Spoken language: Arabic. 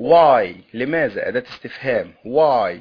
why لماذا؟ أداة استفهام. why